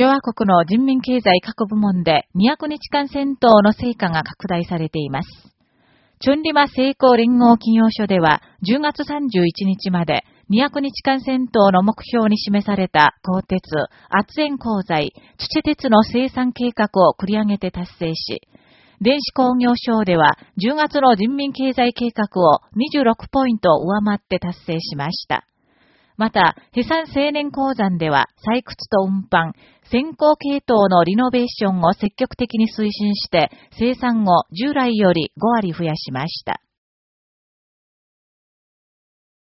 共和国の人民経済各部門で200日間戦闘の成果が拡大されています。チュンリマ成功連合企業所では10月31日まで200日間戦闘の目標に示された鋼鉄、圧煙鋼材、土鉄の生産計画を繰り上げて達成し、電子工業省では10月の人民経済計画を26ポイント上回って達成しました。また、ヘサン青年鉱山では採掘と運搬、先行系統のリノベーションを積極的に推進して生産を従来より5割増やしました。